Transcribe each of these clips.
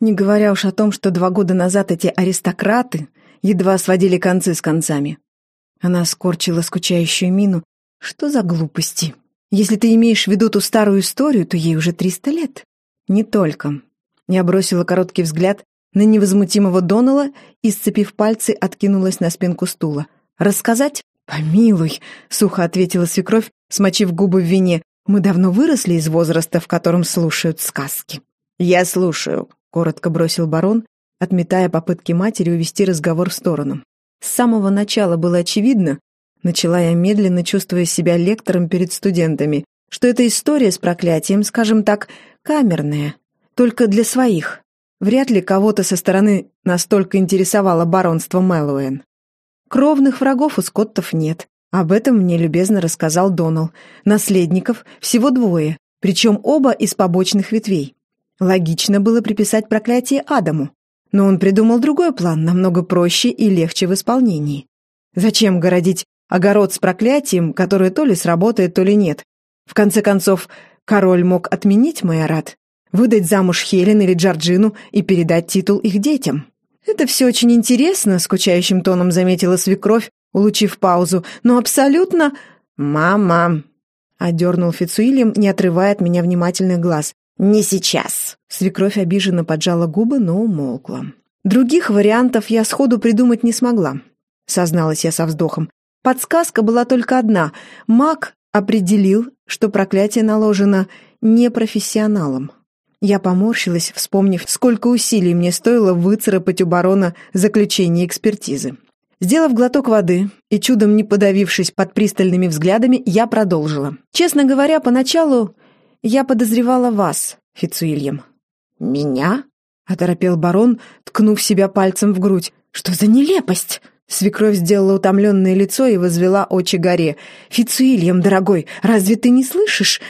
Не говоря уж о том, что два года назад эти аристократы едва сводили концы с концами. Она скорчила скучающую мину. Что за глупости? Если ты имеешь в виду ту старую историю, то ей уже триста лет. Не только. Я бросила короткий взгляд на невозмутимого Донала и, сцепив пальцы, откинулась на спинку стула. «Рассказать?» «Помилуй», — сухо ответила свекровь, смочив губы в вине. «Мы давно выросли из возраста, в котором слушают сказки». «Я слушаю», — коротко бросил барон, отметая попытки матери увести разговор в сторону. С самого начала было очевидно, начала я медленно, чувствуя себя лектором перед студентами, что эта история с проклятием, скажем так, камерная, только для своих. Вряд ли кого-то со стороны настолько интересовало баронство Мэллоуэн. Кровных врагов у скоттов нет. Об этом мне любезно рассказал Донал. Наследников всего двое, причем оба из побочных ветвей. Логично было приписать проклятие Адаму. Но он придумал другой план, намного проще и легче в исполнении. Зачем городить огород с проклятием, которое то ли сработает, то ли нет? В конце концов, король мог отменить майорат, выдать замуж Хелен или Джорджину и передать титул их детям. «Это все очень интересно», — скучающим тоном заметила свекровь, улучив паузу, «но абсолютно...» «Мама!» — одернул Фицуильям, не отрывая от меня внимательных глаз. «Не сейчас!» Свекровь обиженно поджала губы, но умолкла. «Других вариантов я сходу придумать не смогла», — созналась я со вздохом. Подсказка была только одна. Маг определил, что проклятие наложено непрофессионалом. Я поморщилась, вспомнив, сколько усилий мне стоило выцарапать у барона заключение экспертизы. Сделав глоток воды и чудом не подавившись под пристальными взглядами, я продолжила. Честно говоря, поначалу я подозревала вас, Фицуильям. «Меня?» — оторопел барон, ткнув себя пальцем в грудь. «Что за нелепость?» Свекровь сделала утомленное лицо и возвела очи горе. «Фицуильям, дорогой, разве ты не слышишь?»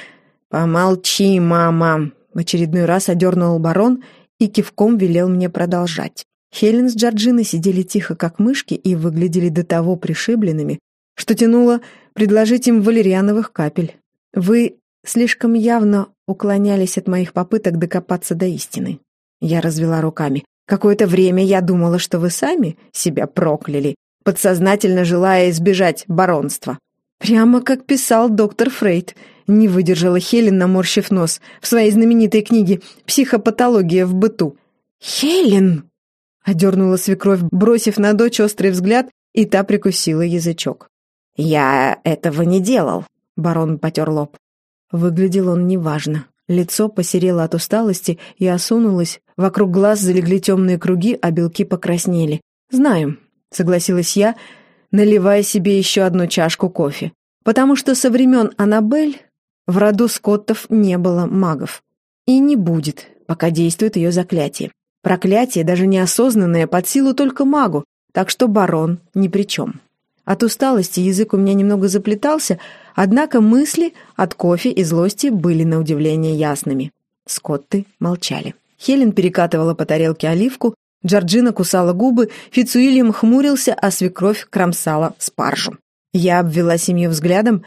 «Помолчи, мама!» В очередной раз одернул барон и кивком велел мне продолжать. Хелен с Джорджиной сидели тихо, как мышки, и выглядели до того пришибленными, что тянуло предложить им валериановых капель. «Вы слишком явно уклонялись от моих попыток докопаться до истины. Я развела руками. Какое-то время я думала, что вы сами себя прокляли, подсознательно желая избежать баронства. Прямо как писал доктор Фрейд. Не выдержала Хелен, наморщив нос, в своей знаменитой книге «Психопатология в быту». «Хелен!» — одернула свекровь, бросив на дочь острый взгляд, и та прикусила язычок. «Я этого не делал», — барон потер лоб. Выглядел он неважно. Лицо посерело от усталости и осунулось, вокруг глаз залегли темные круги, а белки покраснели. «Знаю», — согласилась я, наливая себе еще одну чашку кофе. «Потому что со времен Аннабель в роду Скоттов не было магов. И не будет, пока действует ее заклятие. Проклятие, даже неосознанное, под силу только магу, так что барон ни при чем». От усталости язык у меня немного заплетался, однако мысли от кофе и злости были на удивление ясными. Скотты молчали. Хелен перекатывала по тарелке оливку, Джорджина кусала губы, Фицуильям хмурился, а свекровь кромсала спаржу. Я обвела семью взглядом.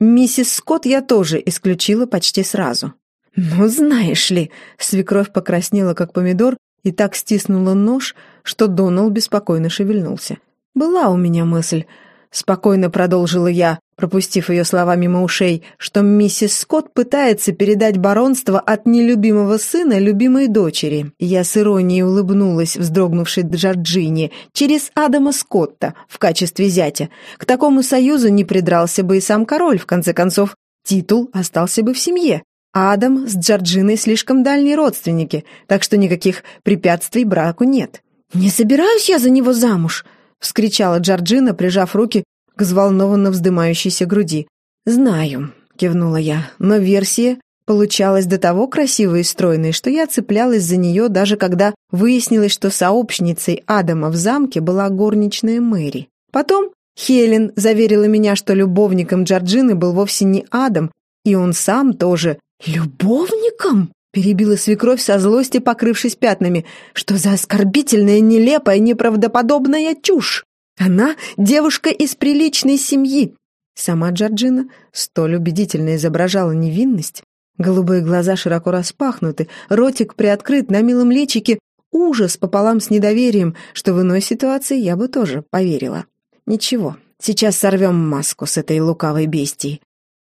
Миссис Скотт я тоже исключила почти сразу. «Ну, знаешь ли...» — свекровь покраснела, как помидор, и так стиснула нож, что Донал беспокойно шевельнулся. «Была у меня мысль», — спокойно продолжила я, пропустив ее слова мимо ушей, что миссис Скотт пытается передать баронство от нелюбимого сына любимой дочери. Я с иронией улыбнулась, вздрогнувшей Джорджине, через Адама Скотта в качестве зятя. К такому союзу не придрался бы и сам король, в конце концов, титул остался бы в семье. Адам с Джорджиной слишком дальние родственники, так что никаких препятствий браку нет. «Не собираюсь я за него замуж», вскричала Джорджина, прижав руки к взволнованно вздымающейся груди. «Знаю», — кивнула я, но версия получалась до того красивой и стройной, что я цеплялась за нее, даже когда выяснилось, что сообщницей Адама в замке была горничная Мэри. Потом Хелен заверила меня, что любовником Джорджины был вовсе не Адам, и он сам тоже. «Любовником?» Перебила свекровь со злости, покрывшись пятнами. Что за оскорбительная, нелепая, неправдоподобная чушь? Она девушка из приличной семьи. Сама Джорджина столь убедительно изображала невинность, Голубые глаза широко распахнуты, ротик приоткрыт, на милом личике ужас пополам с недоверием, что в иной ситуации я бы тоже поверила. Ничего, сейчас сорвем маску с этой лукавой бестии.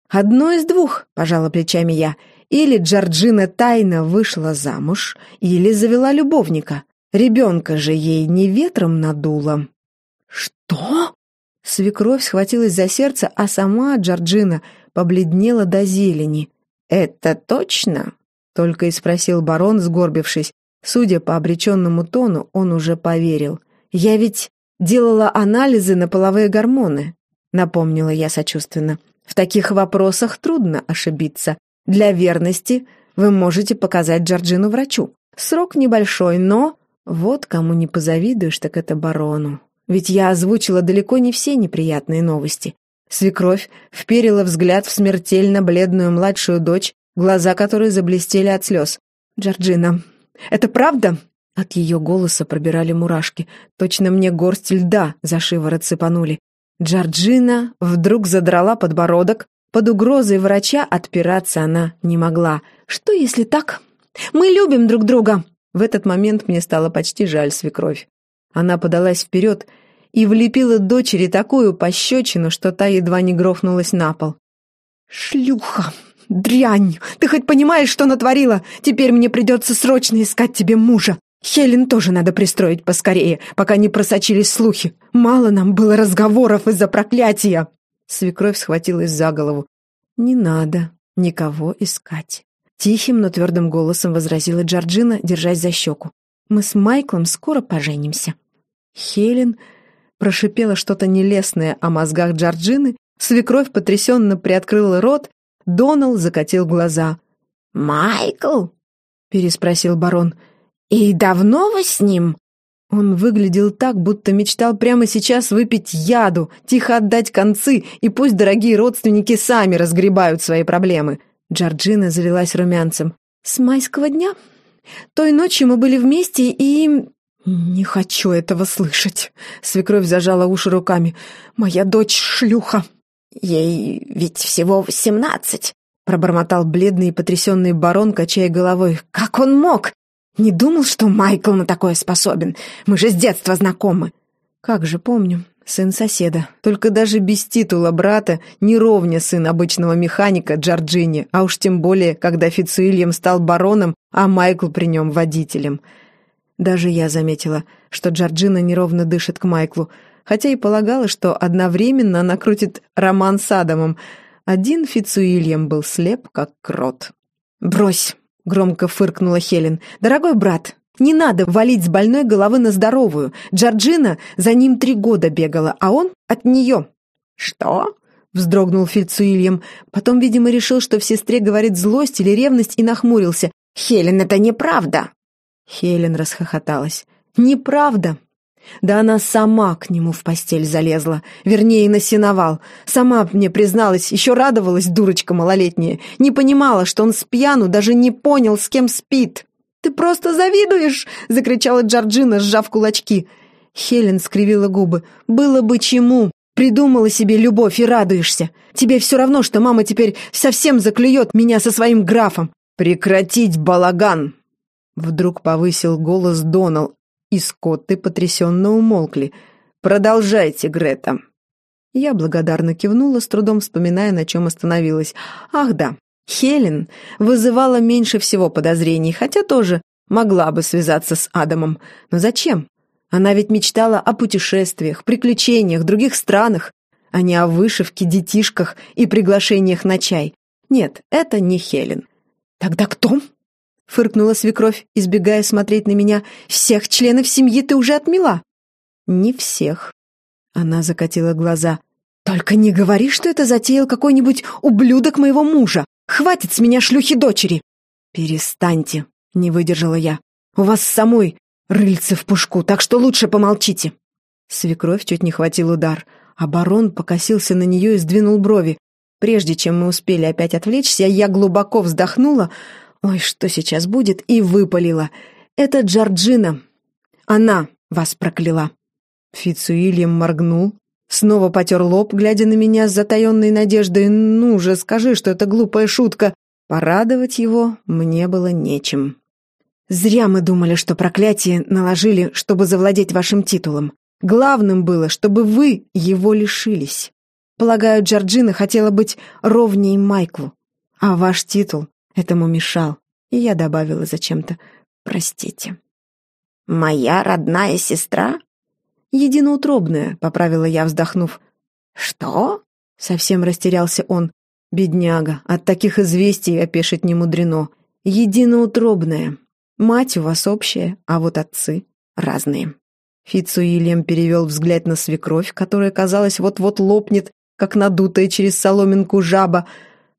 «Одно из двух», — пожала плечами я, или Джорджина тайно вышла замуж, или завела любовника. Ребенка же ей не ветром надуло. «Что?» Свекровь схватилась за сердце, а сама Джорджина побледнела до зелени. «Это точно?» — только и спросил барон, сгорбившись. Судя по обреченному тону, он уже поверил. «Я ведь делала анализы на половые гормоны», — напомнила я сочувственно. «В таких вопросах трудно ошибиться. Для верности вы можете показать Джорджину врачу. Срок небольшой, но... Вот кому не позавидуешь, так это барону. Ведь я озвучила далеко не все неприятные новости. Свекровь вперила взгляд в смертельно бледную младшую дочь, глаза которой заблестели от слез. «Джорджина, это правда?» От ее голоса пробирали мурашки. Точно мне горсть льда за шиворот сыпанули. Джорджина вдруг задрала подбородок, под угрозой врача отпираться она не могла. «Что, если так? Мы любим друг друга!» В этот момент мне стало почти жаль свекровь. Она подалась вперед и влепила дочери такую пощечину, что та едва не грохнулась на пол. «Шлюха! Дрянь! Ты хоть понимаешь, что натворила? Теперь мне придется срочно искать тебе мужа. Хелен тоже надо пристроить поскорее, пока не просочились слухи. Мало нам было разговоров из-за проклятия!» Свекровь схватилась за голову. «Не надо никого искать». Тихим, но твердым голосом возразила Джорджина, держась за щеку. «Мы с Майклом скоро поженимся». Хелен прошипела что-то нелестное о мозгах Джорджины, свекровь потрясенно приоткрыла рот, Донал закатил глаза. «Майкл?» — переспросил барон. «И давно вы с ним?» Он выглядел так, будто мечтал прямо сейчас выпить яду, тихо отдать концы, и пусть дорогие родственники сами разгребают свои проблемы. Джорджина залилась румянцем. «С майского дня? Той ночью мы были вместе, и...» «Не хочу этого слышать», — свекровь зажала уши руками. «Моя дочь шлюха». «Ей ведь всего восемнадцать», — пробормотал бледный и потрясенный барон, качая головой. «Как он мог? Не думал, что Майкл на такое способен. Мы же с детства знакомы. Как же помню. Сын соседа. Только даже без титула брата не ровня сын обычного механика Джорджини, а уж тем более, когда Фицуильям стал бароном, а Майкл при нем водителем. Даже я заметила, что Джорджина неровно дышит к Майклу, хотя и полагала, что одновременно она крутит роман с Адамом. Один Фицуильям был слеп, как крот. «Брось!» — громко фыркнула Хелен. «Дорогой брат, не надо валить с больной головы на здоровую. Джорджина за ним три года бегала, а он от нее». «Что?» — вздрогнул Фильцуильям. Потом, видимо, решил, что в сестре говорит злость или ревность, и нахмурился. «Хелен, это неправда!» Хелен расхохоталась. «Неправда! Да она сама к нему в постель залезла, вернее, на сеновал. Сама мне призналась, еще радовалась, дурочка малолетняя. Не понимала, что он с пьяну даже не понял, с кем спит. «Ты просто завидуешь!» — закричала Джорджина, сжав кулачки. Хелен скривила губы. «Было бы чему! Придумала себе любовь и радуешься! Тебе все равно, что мама теперь совсем заклюет меня со своим графом!» «Прекратить балаган!» Вдруг повысил голос Донал, и скотты потрясенно умолкли. «Продолжайте, Грета!» Я благодарно кивнула, с трудом вспоминая, на чем остановилась. «Ах да, Хелен вызывала меньше всего подозрений, хотя тоже могла бы связаться с Адамом. Но зачем? Она ведь мечтала о путешествиях, приключениях, других странах, а не о вышивке, детишках и приглашениях на чай. Нет, это не Хелен. «Тогда кто?» Фыркнула свекровь, избегая смотреть на меня. «Всех членов семьи ты уже отмела?» «Не всех». Она закатила глаза. «Только не говори, что это затеял какой-нибудь ублюдок моего мужа. Хватит с меня шлюхи дочери!» «Перестаньте», — не выдержала я. «У вас самой рыльце в пушку, так что лучше помолчите». Свекровь чуть не хватил удар, а барон покосился на нее и сдвинул брови. Прежде чем мы успели опять отвлечься, я глубоко вздохнула, Ой, что сейчас будет? И выпалила. Это Джорджина. Она вас прокляла. Фицуильям моргнул, снова потер лоб, глядя на меня с затаенной надеждой. «Ну же, скажи, что это глупая шутка!» Порадовать его мне было нечем. Зря мы думали, что проклятие наложили, чтобы завладеть вашим титулом. Главным было, чтобы вы его лишились. Полагаю, Джорджина хотела быть ровней Майклу, а ваш титул этому мешал. И я добавила зачем-то «простите». «Моя родная сестра?» «Единоутробная», — поправила я, вздохнув. «Что?» — совсем растерялся он. «Бедняга, от таких известий опешить не мудрено. Единоутробная. Мать у вас общая, а вот отцы разные». Фицуильям перевел взгляд на свекровь, которая, казалось, вот-вот лопнет, как надутая через соломинку жаба.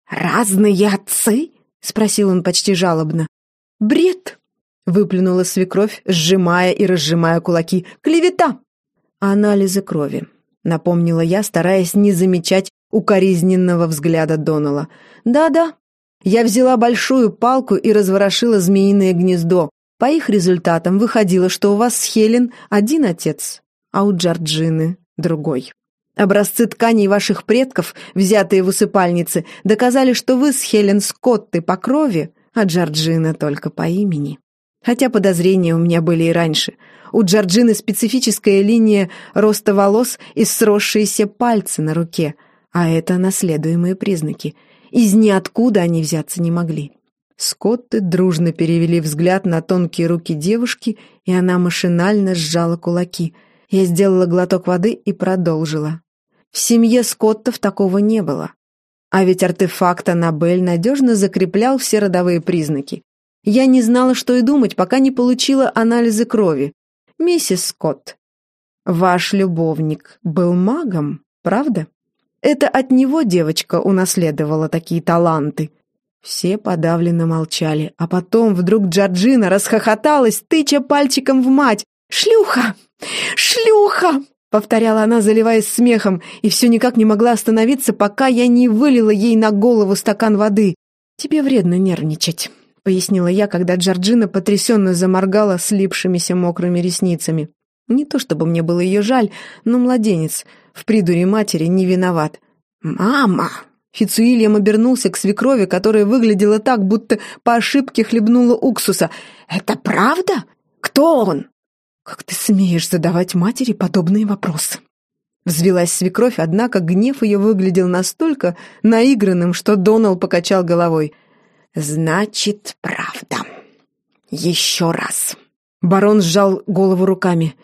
«Разные отцы?» — спросил он почти жалобно. «Бред!» — выплюнула свекровь, сжимая и разжимая кулаки. «Клевета!» «Анализы крови», — напомнила я, стараясь не замечать укоризненного взгляда Донала. «Да-да, я взяла большую палку и разворошила змеиное гнездо. По их результатам выходило, что у вас с Хелен один отец, а у Джорджины другой. Образцы тканей ваших предков, взятые в усыпальнице, доказали, что вы с Хелен Скотты по крови, а Джорджина только по имени. Хотя подозрения у меня были и раньше. У Джорджины специфическая линия роста волос и сросшиеся пальцы на руке, а это наследуемые признаки. Из ниоткуда они взяться не могли. Скотты дружно перевели взгляд на тонкие руки девушки, и она машинально сжала кулаки. Я сделала глоток воды и продолжила. В семье Скоттов такого не было. А ведь артефакт Аннабель надежно закреплял все родовые признаки. Я не знала, что и думать, пока не получила анализы крови. Миссис Скотт, ваш любовник был магом, правда? Это от него девочка унаследовала такие таланты. Все подавленно молчали, а потом вдруг Джорджина расхохоталась, тыча пальчиком в мать. «Шлюха! Шлюха!» — повторяла она, заливаясь смехом, и все никак не могла остановиться, пока я не вылила ей на голову стакан воды. «Тебе вредно нервничать», — пояснила я, когда Джорджина потрясенно заморгала слипшимися мокрыми ресницами. Не то чтобы мне было ее жаль, но младенец в придуре матери не виноват. «Мама!» Фицуильям обернулся к свекрови, которая выглядела так, будто по ошибке хлебнула уксуса. «Это правда? Кто он?» «Как ты смеешь задавать матери подобные вопросы?» Взвелась свекровь, однако гнев ее выглядел настолько наигранным, что Донал покачал головой. «Значит, правда. Еще раз». Барон сжал голову руками.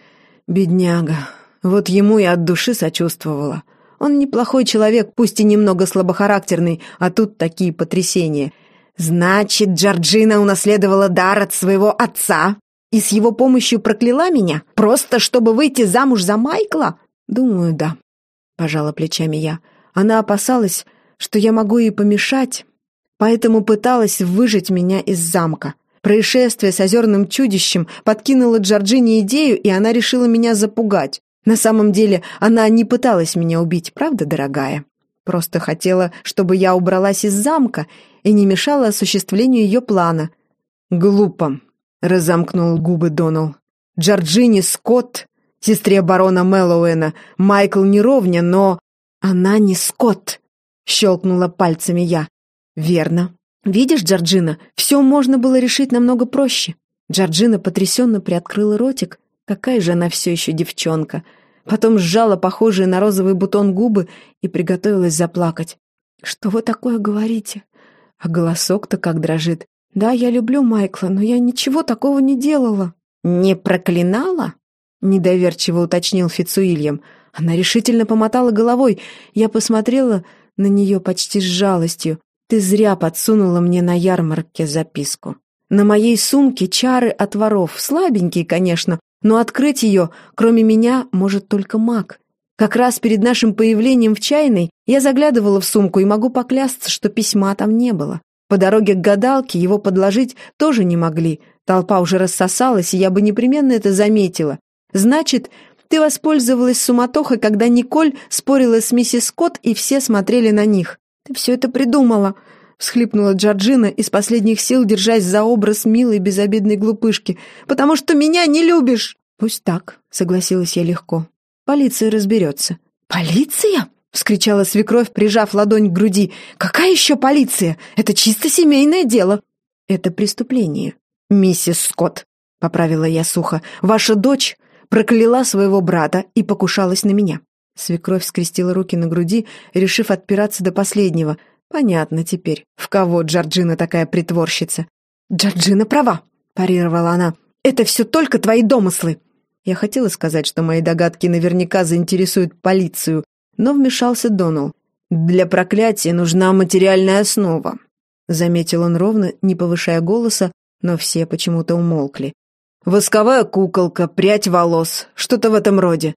«Бедняга. Вот ему я от души сочувствовала. Он неплохой человек, пусть и немного слабохарактерный, а тут такие потрясения. Значит, Джорджина унаследовала дар от своего отца и с его помощью прокляла меня, просто чтобы выйти замуж за Майкла?» «Думаю, да», — пожала плечами я. Она опасалась, что я могу ей помешать, поэтому пыталась выжить меня из замка. Происшествие с озерным чудищем подкинуло Джорджине идею, и она решила меня запугать. На самом деле она не пыталась меня убить, правда, дорогая? Просто хотела, чтобы я убралась из замка и не мешала осуществлению ее плана. «Глупо», — разомкнул губы Донал. «Джорджини Скотт, сестре барона Мэллоуэна, Майкл не ровня, но...» «Она не Скотт», — щелкнула пальцами я. «Верно. Видишь, Джорджина, все можно было решить намного проще». Джорджина потрясенно приоткрыла ротик. Какая же она все еще девчонка. Потом сжала похожие на розовый бутон губы и приготовилась заплакать. «Что вы такое говорите?» А голосок-то как дрожит. «Да, я люблю Майкла, но я ничего такого не делала». «Не проклинала?» — недоверчиво уточнил Фицуильям. Она решительно помотала головой. Я посмотрела на нее почти с жалостью. «Ты зря подсунула мне на ярмарке записку. На моей сумке чары от воров, слабенькие, конечно, но открыть ее, кроме меня, может только маг. Как раз перед нашим появлением в чайной я заглядывала в сумку и могу поклясться, что письма там не было. По дороге к гадалке его подложить тоже не могли. Толпа уже рассосалась, и я бы непременно это заметила. Значит, ты воспользовалась суматохой, когда Николь спорила с миссис Скотт, и все смотрели на них. Ты все это придумала, — всхлипнула Джорджина, из последних сил держась за образ милой безобидной глупышки. «Потому что меня не любишь!» «Пусть так», — согласилась я легко. «Полиция разберется». «Полиция?» — вскричала свекровь, прижав ладонь к груди. «Какая еще полиция? Это чисто семейное дело!» «Это преступление, миссис Скотт», — поправила я сухо. «Ваша дочь прокляла своего брата и покушалась на меня». Свекровь скрестила руки на груди, решив отпираться до последнего. «Понятно теперь, в кого Джорджина такая притворщица». «Джорджина права», — парировала она. «Это все только твои домыслы». Я хотела сказать, что мои догадки наверняка заинтересуют полицию, но вмешался Донал. «Для проклятия нужна материальная основа», — заметил он ровно, не повышая голоса, но все почему-то умолкли. «Восковая куколка, прядь волос, что-то в этом роде».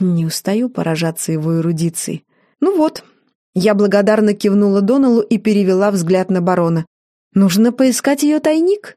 Не устаю поражаться его эрудицией. «Ну вот». Я благодарно кивнула Доналу и перевела взгляд на барона. «Нужно поискать ее тайник?»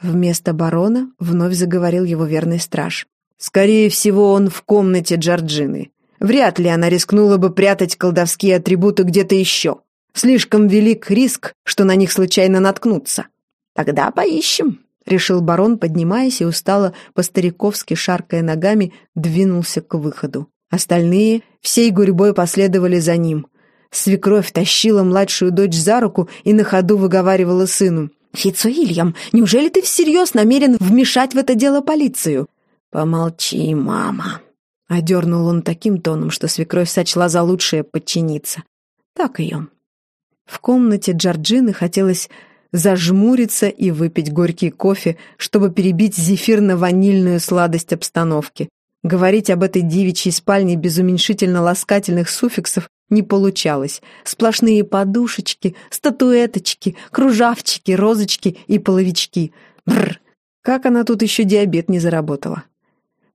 Вместо барона вновь заговорил его верный страж. «Скорее всего, он в комнате Джорджины. Вряд ли она рискнула бы прятать колдовские атрибуты где-то еще. Слишком велик риск, что на них случайно наткнутся. Тогда поищем, — решил барон, поднимаясь и устало, по-стариковски шаркая ногами, двинулся к выходу. Остальные всей гурьбой последовали за ним. Свекровь тащила младшую дочь за руку и на ходу выговаривала сыну. «Фицуильям, неужели ты всерьез намерен вмешать в это дело полицию?» «Помолчи, мама», Одернул он таким тоном, что свекровь сочла за лучшее подчиниться. Так ее. В комнате Джорджины хотелось зажмуриться и выпить горький кофе, чтобы перебить зефирно-ванильную сладость обстановки. Говорить об этой девичьей спальне без уменьшительно-ласкательных суффиксов не получалось. Сплошные подушечки, статуэточки, кружавчики, розочки и половички. Бррр! Как она тут еще диабет не заработала?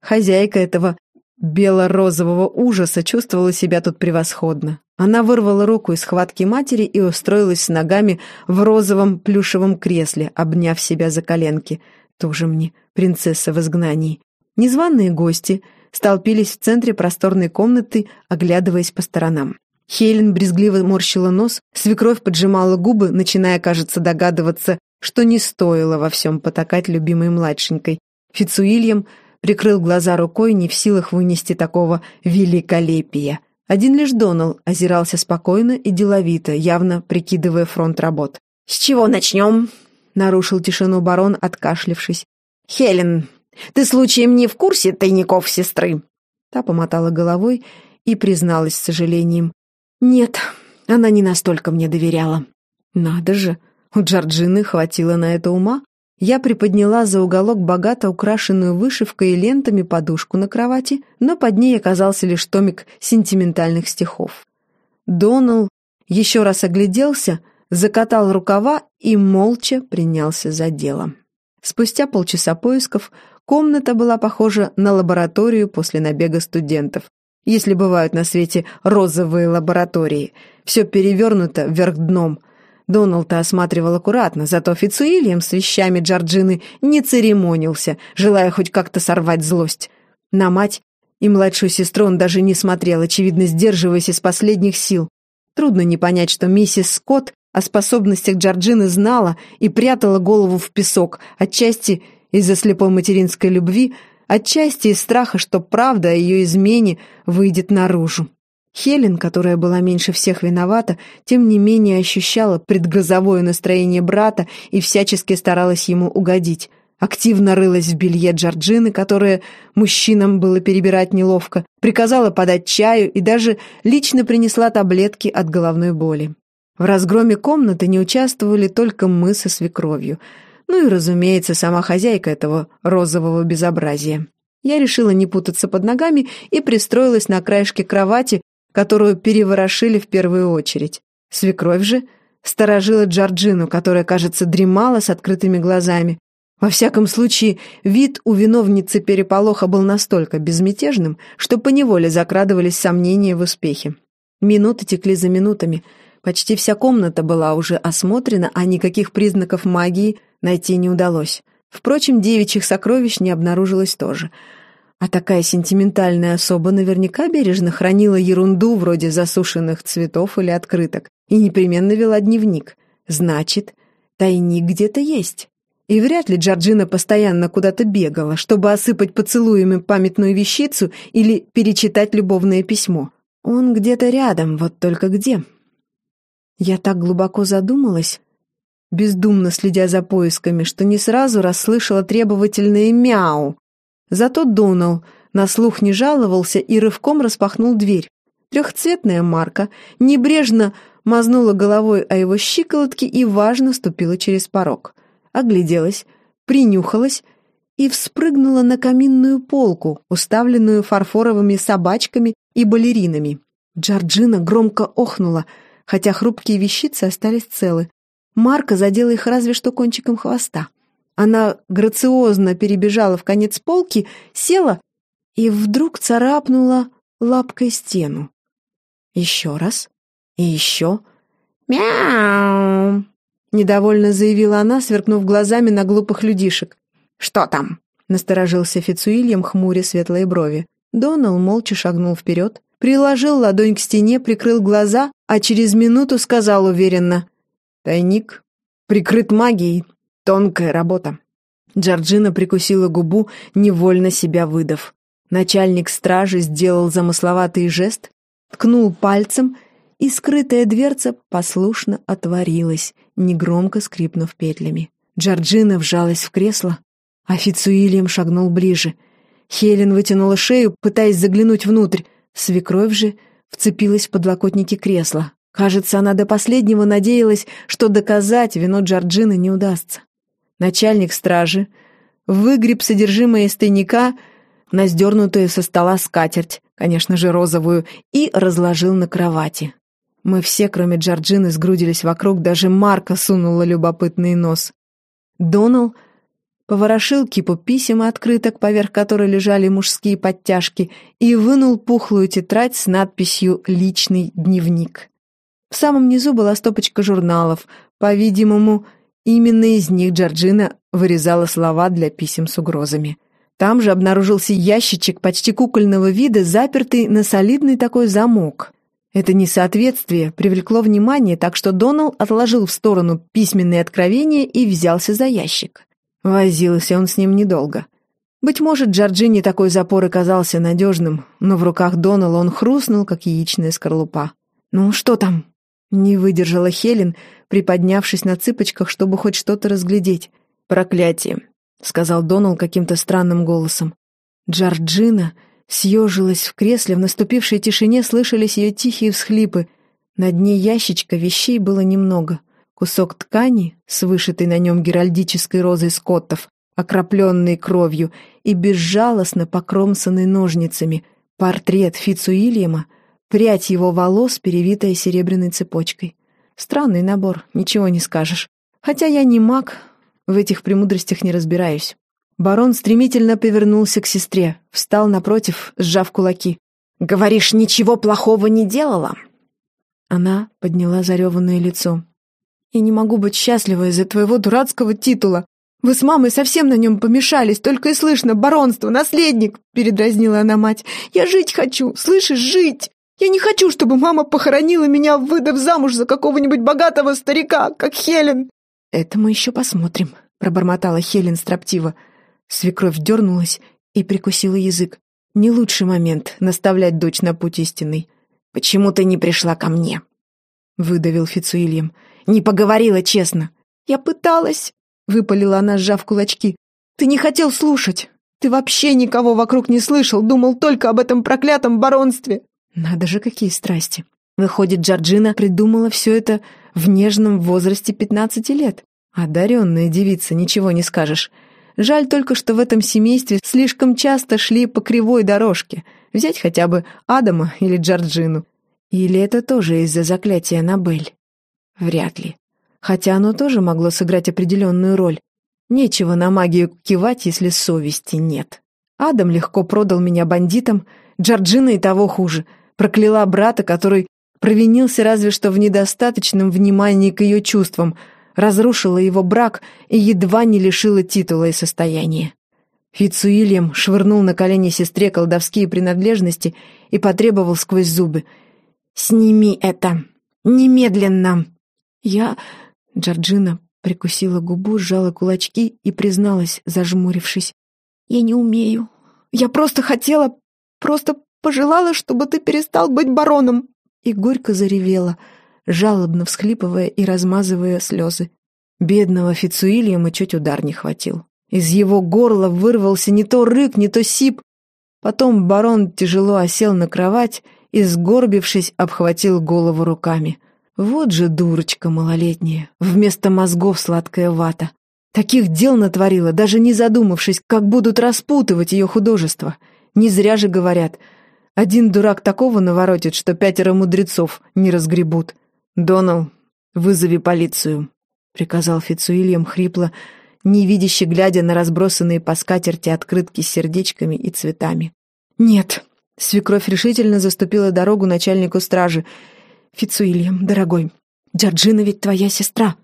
Хозяйка этого бело-розового ужаса чувствовала себя тут превосходно. Она вырвала руку из схватки матери и устроилась ногами в розовом плюшевом кресле, обняв себя за коленки. Тоже мне принцесса в изгнании. Незваные гости столпились в центре просторной комнаты, оглядываясь по сторонам. Хелен брезгливо морщила нос, свекровь поджимала губы, начиная, кажется, догадываться, что не стоило во всем потакать любимой младшенькой. Фицуильям прикрыл глаза рукой, не в силах вынести такого великолепия. Один лишь Донал озирался спокойно и деловито, явно прикидывая фронт работ. «С чего начнем?» — нарушил тишину барон, откашлившись. «Хелен, ты случаем не в курсе тайников сестры?» Та помотала головой и призналась с сожалением. «Нет, она не настолько мне доверяла». «Надо же, у Джорджины хватило на это ума. Я приподняла за уголок богато украшенную вышивкой и лентами подушку на кровати, но под ней оказался лишь томик сентиментальных стихов. Донал еще раз огляделся, закатал рукава и молча принялся за дело. Спустя полчаса поисков комната была похожа на лабораторию после набега студентов. Если бывают на свете розовые лаборатории, все перевернуто вверх дном, Доналта осматривал аккуратно, зато Фицуильям с вещами Джорджины не церемонился, желая хоть как-то сорвать злость. На мать и младшую сестру он даже не смотрел, очевидно, сдерживаясь из последних сил. Трудно не понять, что миссис Скотт о способностях Джорджины знала и прятала голову в песок, отчасти из-за слепой материнской любви, отчасти из страха, что правда о ее измене выйдет наружу. Хелен, которая была меньше всех виновата, тем не менее ощущала предгрозовое настроение брата и всячески старалась ему угодить. Активно рылась в белье Джорджины, которое мужчинам было перебирать неловко, приказала подать чаю и даже лично принесла таблетки от головной боли. В разгроме комнаты не участвовали только мы со свекровью. Ну и, разумеется, сама хозяйка этого розового безобразия. Я решила не путаться под ногами и пристроилась на краешке кровати, которую переворошили в первую очередь. Свекровь же сторожила Джорджину, которая, кажется, дремала с открытыми глазами. Во всяком случае, вид у виновницы переполоха был настолько безмятежным, что поневоле закрадывались сомнения в успехе. Минуты текли за минутами. Почти вся комната была уже осмотрена, а никаких признаков магии найти не удалось. Впрочем, девичьих сокровищ не обнаружилось тоже — а такая сентиментальная особа наверняка бережно хранила ерунду вроде засушенных цветов или открыток и непременно вела дневник. Значит, тайник где-то есть. И вряд ли Джорджина постоянно куда-то бегала, чтобы осыпать поцелуями памятную вещицу или перечитать любовное письмо. Он где-то рядом, вот только где? Я так глубоко задумалась, бездумно следя за поисками, что не сразу расслышала требовательное «мяу». Зато Донал на слух не жаловался и рывком распахнул дверь. Трехцветная марка небрежно мазнула головой о его щиколотке и важно ступила через порог. Огляделась, принюхалась и вспрыгнула на каминную полку, уставленную фарфоровыми собачками и балеринами. Джорджина громко охнула, хотя хрупкие вещицы остались целы. Марка задела их разве что кончиком хвоста. Она грациозно перебежала в конец полки, села и вдруг царапнула лапкой стену. Еще раз. И еще. «Мяу!» — недовольно заявила она, сверкнув глазами на глупых людишек. «Что там?» — насторожился Фицуильям, хмуря светлые брови. Донал молча шагнул вперед, приложил ладонь к стене, прикрыл глаза, а через минуту сказал уверенно. «Тайник прикрыт магией. Тонкая работа». Джорджина прикусила губу, невольно себя выдав. Начальник стражи сделал замысловатый жест, ткнул пальцем, и скрытая дверца послушно отворилась, негромко скрипнув петлями. Джорджина вжалась в кресло, а Фицуильям шагнул ближе. Хелен вытянула шею, пытаясь заглянуть внутрь. Свекровь же вцепилась в подлокотники кресла. Кажется, она до последнего надеялась, что доказать вину Джорджины не удастся. Начальник стражи выгреб содержимое из тайника на сдернутую со стола скатерть, конечно же розовую, и разложил на кровати. Мы все, кроме Джорджины, сгрудились вокруг, даже Марка сунула любопытный нос. Донал поворошил кипу писем и открыток, поверх которой лежали мужские подтяжки, и вынул пухлую тетрадь с надписью «Личный дневник». В самом низу была стопочка журналов. По-видимому, именно из них Джорджина вырезала слова для писем с угрозами. Там же обнаружился ящичек почти кукольного вида, запертый на солидный такой замок. Это несоответствие привлекло внимание, так что Донал отложил в сторону письменные откровения и взялся за ящик. Возился он с ним недолго. Быть может, Джорджини такой запор и казался надежным, но в руках Донала он хрустнул, как яичная скорлупа. «Ну, что там?» Не выдержала Хелен, приподнявшись на цыпочках, чтобы хоть что-то разглядеть. «Проклятие. — сказал Донал каким-то странным голосом. Джорджина съежилась в кресле, в наступившей тишине слышались ее тихие всхлипы. На дне ящичка вещей было немного. Кусок ткани с вышитой на нем геральдической розой скоттов, окропленный кровью и безжалостно покромсанный ножницами, портрет Фицуильяма, прядь его волос, перевитая серебряной цепочкой. Странный набор, ничего не скажешь. Хотя я не маг, в этих премудростях не разбираюсь. Барон стремительно повернулся к сестре, встал напротив, сжав кулаки. «Говоришь, ничего плохого не делала?» Она подняла зареванное лицо. «Я не могу быть счастлива из-за твоего дурацкого титула. Вы с мамой совсем на нем помешались, только и слышно баронство, наследник!» передразнила она мать. «Я жить хочу, слышишь, жить! Я не хочу, чтобы мама похоронила меня, выдав замуж за какого-нибудь богатого старика, как Хелен!» «Это мы еще посмотрим», — пробормотала Хелен строптиво. Свекровь дернулась и прикусила язык. Не лучший момент наставлять дочь на путь истинный. «Почему ты не пришла ко мне?» — выдавил Фицуильям. «Не поговорила честно». «Я пыталась», — выпалила она, сжав кулачки. «Ты не хотел слушать. Ты вообще никого вокруг не слышал, думал только об этом проклятом баронстве». Надо же, какие страсти. Выходит, Джорджина придумала все это в нежном возрасте пятнадцати лет. Одаренная девица, ничего не скажешь. Жаль только, что в этом семействе слишком часто шли по кривой дорожке. Взять хотя бы Адама или Джорджину. Или это тоже из-за заклятия Набель? Вряд ли. Хотя оно тоже могло сыграть определенную роль. Нечего на магию кивать, если совести нет. Адам легко продал меня бандитам, Джорджина и того хуже. Прокляла брата, который Провинился разве что в недостаточном внимании к ее чувствам, разрушила его брак и едва не лишила титула и состояния. Фицуильям швырнул на колени сестре колдовские принадлежности и потребовал сквозь зубы. «Сними это! Немедленно!» Я... Джорджина прикусила губу, сжала кулачки и призналась, зажмурившись. «Я не умею. Я просто хотела... Просто пожелала, чтобы ты перестал быть бароном!» И горько заревела, жалобно всхлипывая и размазывая слезы. Бедного Фицуильяма чуть удар не хватил. Из его горла вырвался не то рык, не то сип. Потом барон тяжело осел на кровать и, сгорбившись, обхватил голову руками. Вот же дурочка малолетняя, вместо мозгов сладкая вата. Таких дел натворила, даже не задумавшись, как будут распутывать ее художество. Не зря же говорят, один дурак такого наворотит, что пятеро мудрецов не разгребут. «Донал, вызови полицию», — приказал Фицуильям хрипло, невидяще глядя на разбросанные по скатерти открытки с сердечками и цветами. «Нет», — свекровь решительно заступила дорогу начальнику стражи. «Фицуильям, дорогой, Джорджина ведь твоя сестра».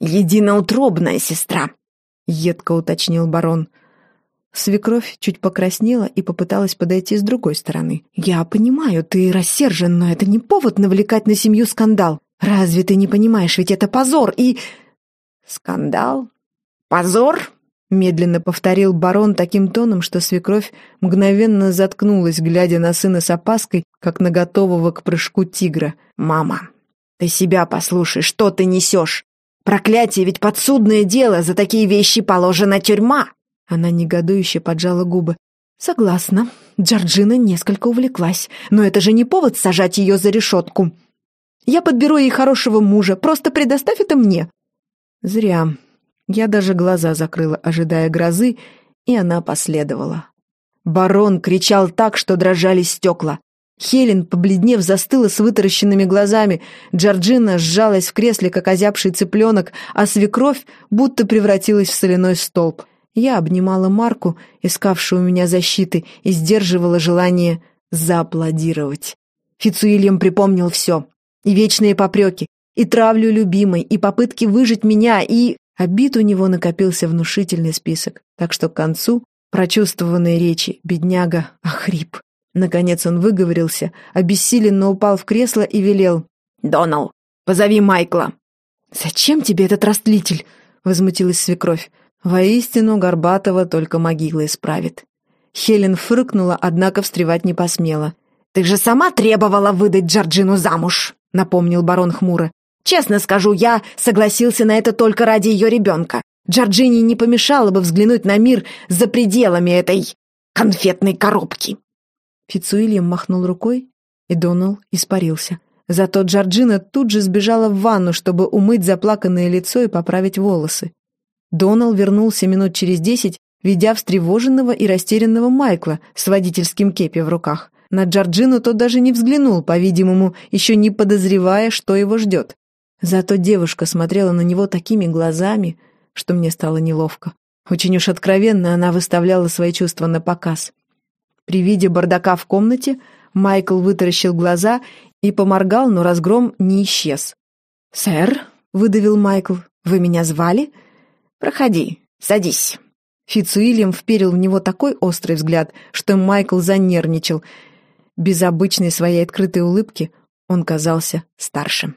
«Единоутробная сестра», — едко уточнил барон. Свекровь чуть покраснела и попыталась подойти с другой стороны. «Я понимаю, ты рассержен, но это не повод навлекать на семью скандал. Разве ты не понимаешь, ведь это позор и...» «Скандал? Позор?» Медленно повторил барон таким тоном, что свекровь мгновенно заткнулась, глядя на сына с опаской, как на готового к прыжку тигра. «Мама, ты себя послушай, что ты несешь? Проклятие ведь подсудное дело, за такие вещи положена тюрьма!» Она негодующе поджала губы. «Согласна. Джорджина несколько увлеклась. Но это же не повод сажать ее за решетку. Я подберу ей хорошего мужа. Просто предоставь это мне». Зря. Я даже глаза закрыла, ожидая грозы, и она последовала. Барон кричал так, что дрожали стекла. Хелен, побледнев, застыла с вытаращенными глазами. Джорджина сжалась в кресле, как озябший цыпленок, а свекровь будто превратилась в соляной столб. Я обнимала Марку, искавшую у меня защиты, и сдерживала желание зааплодировать. Фицуильям припомнил все. И вечные попреки, и травлю любимой, и попытки выжить меня, и... Обид у него накопился внушительный список, так что к концу прочувствованной речи бедняга охрип. Наконец он выговорился, обессиленно упал в кресло и велел. «Донал, позови Майкла!» «Зачем тебе этот растлитель?» — возмутилась свекровь. «Воистину, Горбатова только могила исправит». Хелен фыркнула, однако встревать не посмела. «Ты же сама требовала выдать Джорджину замуж!» — напомнил барон хмуро. Честно скажу, я согласился на это только ради ее ребенка. Джорджини не помешало бы взглянуть на мир за пределами этой конфетной коробки. Фицуильям махнул рукой, и Донал испарился. Зато Джорджина тут же сбежала в ванну, чтобы умыть заплаканное лицо и поправить волосы. Донал вернулся минут через десять, ведя встревоженного и растерянного Майкла с водительским кепи в руках. На Джорджину тот даже не взглянул, по-видимому, еще не подозревая, что его ждет. Зато девушка смотрела на него такими глазами, что мне стало неловко. Очень уж откровенно она выставляла свои чувства на показ. При виде бардака в комнате Майкл вытаращил глаза и поморгал, но разгром не исчез. «Сэр», — выдавил Майкл, — «вы меня звали?» «Проходи, садись». Фицуильям вперил в него такой острый взгляд, что Майкл занервничал. Без обычной своей открытой улыбки он казался старшим.